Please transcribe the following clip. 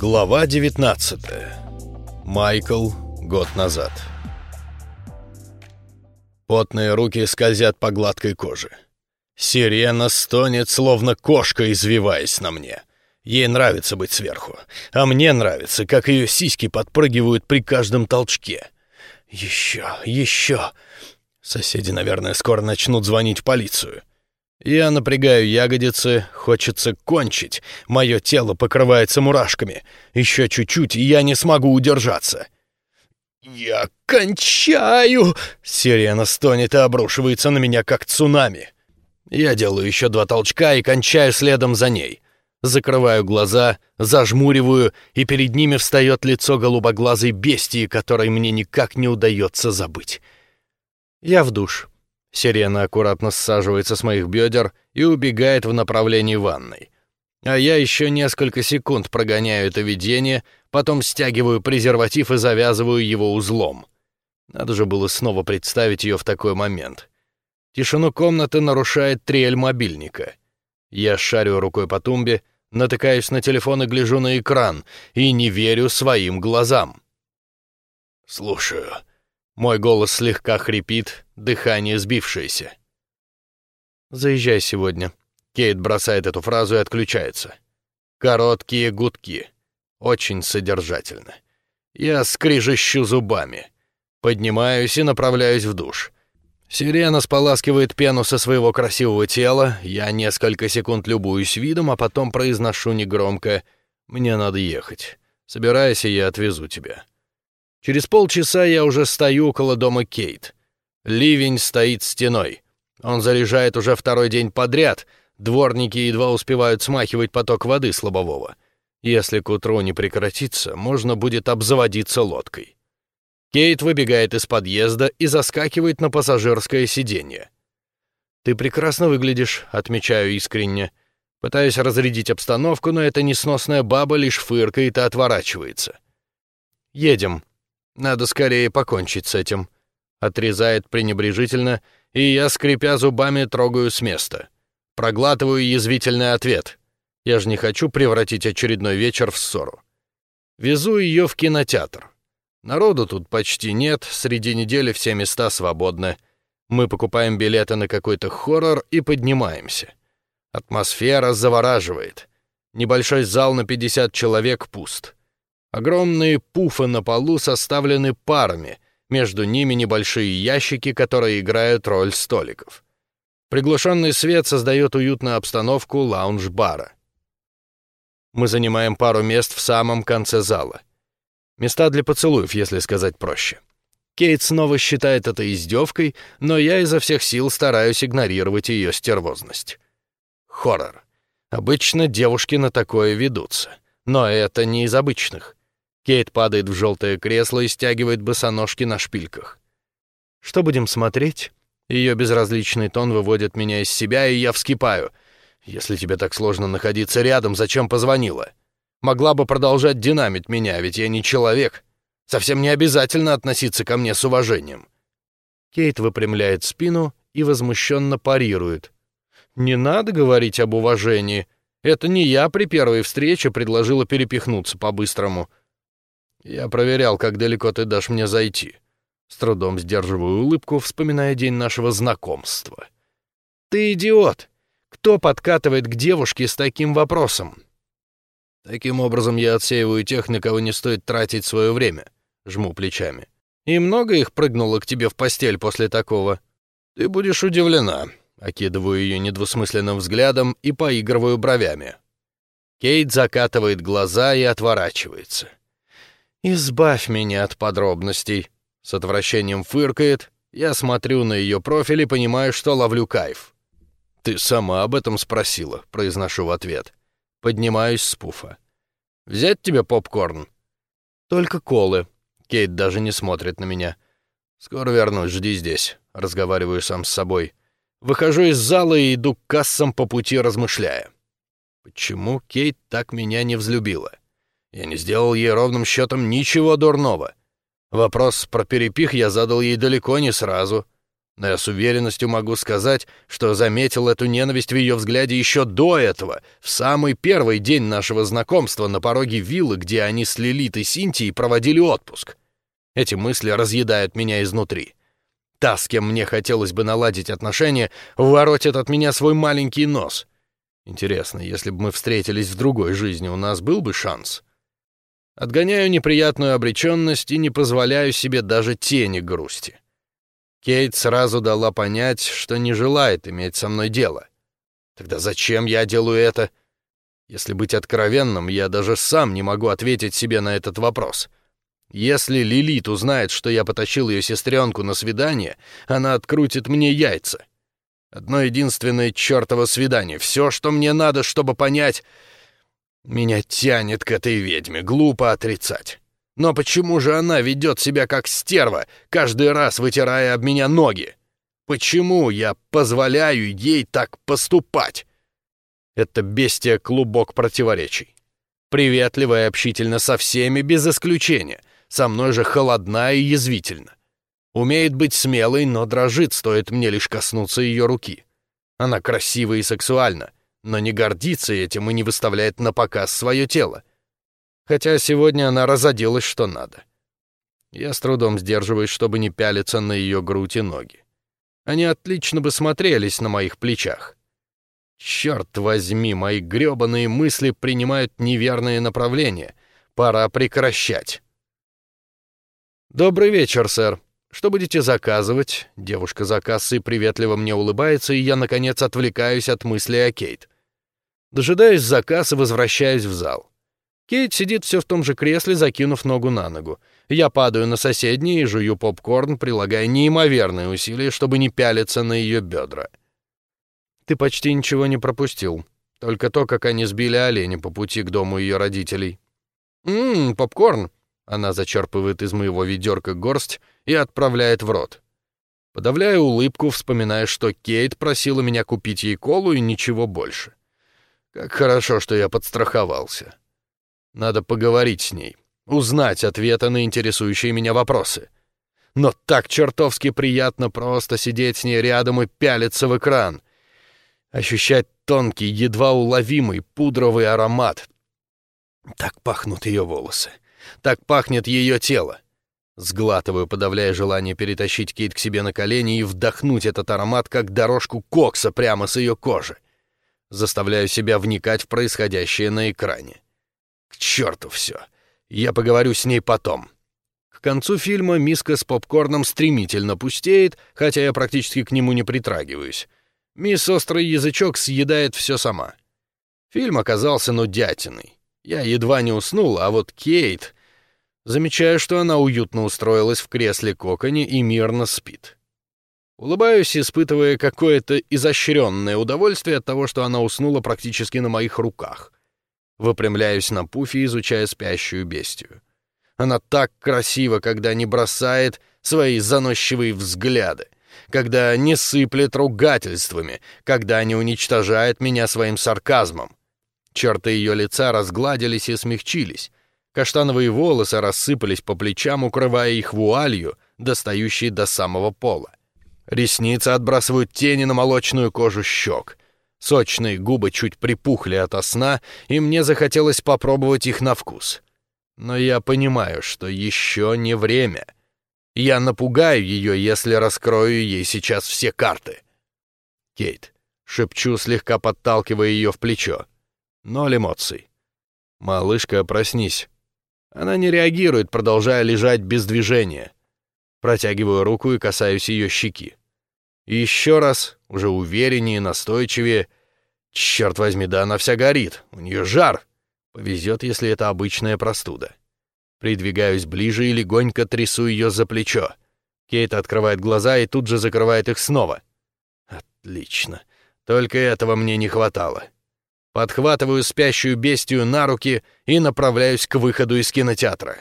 Глава 19. Майкл. Год назад. Потные руки скользят по гладкой коже. Сирена стонет, словно кошка, извиваясь на мне. Ей нравится быть сверху, а мне нравится, как ее сиськи подпрыгивают при каждом толчке. Еще, еще. Соседи, наверное, скоро начнут звонить в полицию. Я напрягаю ягодицы, хочется кончить. Мое тело покрывается мурашками. Еще чуть-чуть, и я не смогу удержаться. «Я кончаю!» Сирена стонет и обрушивается на меня, как цунами. Я делаю еще два толчка и кончаю следом за ней. Закрываю глаза, зажмуриваю, и перед ними встает лицо голубоглазой бестии, которой мне никак не удается забыть. Я в душ. Сирена аккуратно саживается с моих бедер и убегает в направлении ванной. А я еще несколько секунд прогоняю это видение, потом стягиваю презерватив и завязываю его узлом. Надо же было снова представить ее в такой момент. Тишину комнаты нарушает трель мобильника. Я шарю рукой по тумбе, натыкаюсь на телефон и гляжу на экран, и не верю своим глазам. «Слушаю», мой голос слегка хрипит, дыхание сбившееся. «Заезжай сегодня». Кейт бросает эту фразу и отключается. Короткие гудки. Очень содержательно. Я скрижещу зубами. Поднимаюсь и направляюсь в душ. Сирена споласкивает пену со своего красивого тела, я несколько секунд любуюсь видом, а потом произношу негромко «Мне надо ехать. Собирайся, я отвезу тебя». Через полчаса я уже стою около дома Кейт. Ливень стоит стеной. Он заряжает уже второй день подряд. Дворники едва успевают смахивать поток воды с лобового. Если к утру не прекратится, можно будет обзаводиться лодкой. Кейт выбегает из подъезда и заскакивает на пассажирское сиденье. «Ты прекрасно выглядишь», — отмечаю искренне. Пытаюсь разрядить обстановку, но эта несносная баба лишь фыркает и отворачивается. «Едем», надо скорее покончить с этим. Отрезает пренебрежительно, и я, скрипя зубами, трогаю с места. Проглатываю язвительный ответ. Я же не хочу превратить очередной вечер в ссору. Везу ее в кинотеатр. Народу тут почти нет, среди недели все места свободны. Мы покупаем билеты на какой-то хоррор и поднимаемся. Атмосфера завораживает. Небольшой зал на 50 человек пуст. Огромные пуфы на полу составлены парами, между ними небольшие ящики, которые играют роль столиков. Приглушенный свет создает уютную обстановку лаунж-бара. Мы занимаем пару мест в самом конце зала. Места для поцелуев, если сказать проще. Кейт снова считает это издевкой, но я изо всех сил стараюсь игнорировать ее стервозность. Хоррор. Обычно девушки на такое ведутся. Но это не из обычных. Кейт падает в желтое кресло и стягивает босоножки на шпильках. «Что будем смотреть?» Ее безразличный тон выводит меня из себя, и я вскипаю. «Если тебе так сложно находиться рядом, зачем позвонила? Могла бы продолжать динамить меня, ведь я не человек. Совсем не обязательно относиться ко мне с уважением». Кейт выпрямляет спину и возмущенно парирует. «Не надо говорить об уважении. Это не я при первой встрече предложила перепихнуться по-быстрому». Я проверял, как далеко ты дашь мне зайти. С трудом сдерживаю улыбку, вспоминая день нашего знакомства. Ты идиот! Кто подкатывает к девушке с таким вопросом? Таким образом я отсеиваю тех, на кого не стоит тратить свое время. Жму плечами. И много их прыгнуло к тебе в постель после такого? Ты будешь удивлена. Окидываю ее недвусмысленным взглядом и поигрываю бровями. Кейт закатывает глаза и отворачивается. «Избавь меня от подробностей», — с отвращением фыркает. Я смотрю на ее профиль и понимаю, что ловлю кайф. «Ты сама об этом спросила», — произношу в ответ. Поднимаюсь с пуфа. «Взять тебе попкорн?» «Только колы». Кейт даже не смотрит на меня. «Скоро вернусь, жди здесь», — разговариваю сам с собой. Выхожу из зала и иду к кассам по пути, размышляя. Почему Кейт так меня не взлюбила? Я не сделал ей ровным счетом ничего дурного. Вопрос про перепих я задал ей далеко не сразу. Но я с уверенностью могу сказать, что заметил эту ненависть в ее взгляде еще до этого, в самый первый день нашего знакомства на пороге виллы, где они с Лилит и Синтией проводили отпуск. Эти мысли разъедают меня изнутри. Та, с кем мне хотелось бы наладить отношения, воротит от меня свой маленький нос. Интересно, если бы мы встретились в другой жизни, у нас был бы шанс? Отгоняю неприятную обреченность и не позволяю себе даже тени грусти. Кейт сразу дала понять, что не желает иметь со мной дело. Тогда зачем я делаю это? Если быть откровенным, я даже сам не могу ответить себе на этот вопрос. Если Лилит узнает, что я потащил ее сестренку на свидание, она открутит мне яйца. Одно единственное чертово свидание. Все, что мне надо, чтобы понять... Меня тянет к этой ведьме, глупо отрицать. Но почему же она ведет себя как стерва, каждый раз вытирая об меня ноги? Почему я позволяю ей так поступать? Это бестия клубок противоречий. Приветливая и общительна со всеми без исключения. Со мной же холодна и язвительна. Умеет быть смелой, но дрожит, стоит мне лишь коснуться ее руки. Она красива и сексуальна, но не гордится этим и не выставляет на показ свое тело хотя сегодня она разоделась что надо. Я с трудом сдерживаюсь, чтобы не пялиться на ее грудь и ноги. Они отлично бы смотрелись на моих плечах. Черт возьми, мои грёбаные мысли принимают неверное направление. Пора прекращать. «Добрый вечер, сэр. Что будете заказывать?» Девушка за кассой приветливо мне улыбается, и я, наконец, отвлекаюсь от мысли о Кейт. Дожидаюсь заказ и возвращаюсь в зал. Кейт сидит все в том же кресле, закинув ногу на ногу. Я падаю на соседний и жую попкорн, прилагая неимоверные усилия, чтобы не пялиться на ее бедра. Ты почти ничего не пропустил. Только то, как они сбили оленя по пути к дому ее родителей. «Ммм, попкорн!» Она зачерпывает из моего ведерка горсть и отправляет в рот. Подавляю улыбку, вспоминая, что Кейт просила меня купить ей колу и ничего больше. Как хорошо, что я подстраховался. Надо поговорить с ней, узнать ответы на интересующие меня вопросы. Но так чертовски приятно просто сидеть с ней рядом и пялиться в экран. Ощущать тонкий, едва уловимый пудровый аромат. Так пахнут ее волосы. Так пахнет ее тело. Сглатываю, подавляя желание перетащить Кейт к себе на колени и вдохнуть этот аромат, как дорожку кокса прямо с ее кожи. Заставляю себя вникать в происходящее на экране. К черту все. Я поговорю с ней потом. К концу фильма миска с попкорном стремительно пустеет, хотя я практически к нему не притрагиваюсь. Мисс Острый Язычок съедает все сама. Фильм оказался нудятиной. Я едва не уснул, а вот Кейт... Замечаю, что она уютно устроилась в кресле коконе и мирно спит. Улыбаюсь, испытывая какое-то изощренное удовольствие от того, что она уснула практически на моих руках. Выпрямляюсь на пуфе, изучая спящую бестию. Она так красива, когда не бросает свои заносчивые взгляды, когда не сыплет ругательствами, когда не уничтожает меня своим сарказмом. Черты ее лица разгладились и смягчились. Каштановые волосы рассыпались по плечам, укрывая их вуалью, достающей до самого пола. Ресницы отбрасывают тени на молочную кожу щек. Сочные губы чуть припухли ото сна, и мне захотелось попробовать их на вкус. Но я понимаю, что еще не время. Я напугаю ее, если раскрою ей сейчас все карты. Кейт, шепчу, слегка подталкивая ее в плечо. Ноль эмоций. Малышка, проснись. Она не реагирует, продолжая лежать без движения. Протягиваю руку и касаюсь ее щеки. И еще раз, уже увереннее, настойчивее. Черт возьми, да она вся горит. У нее жар. Повезет, если это обычная простуда. Придвигаюсь ближе и легонько трясу ее за плечо. Кейт открывает глаза и тут же закрывает их снова. Отлично. Только этого мне не хватало. Подхватываю спящую бестию на руки и направляюсь к выходу из кинотеатра.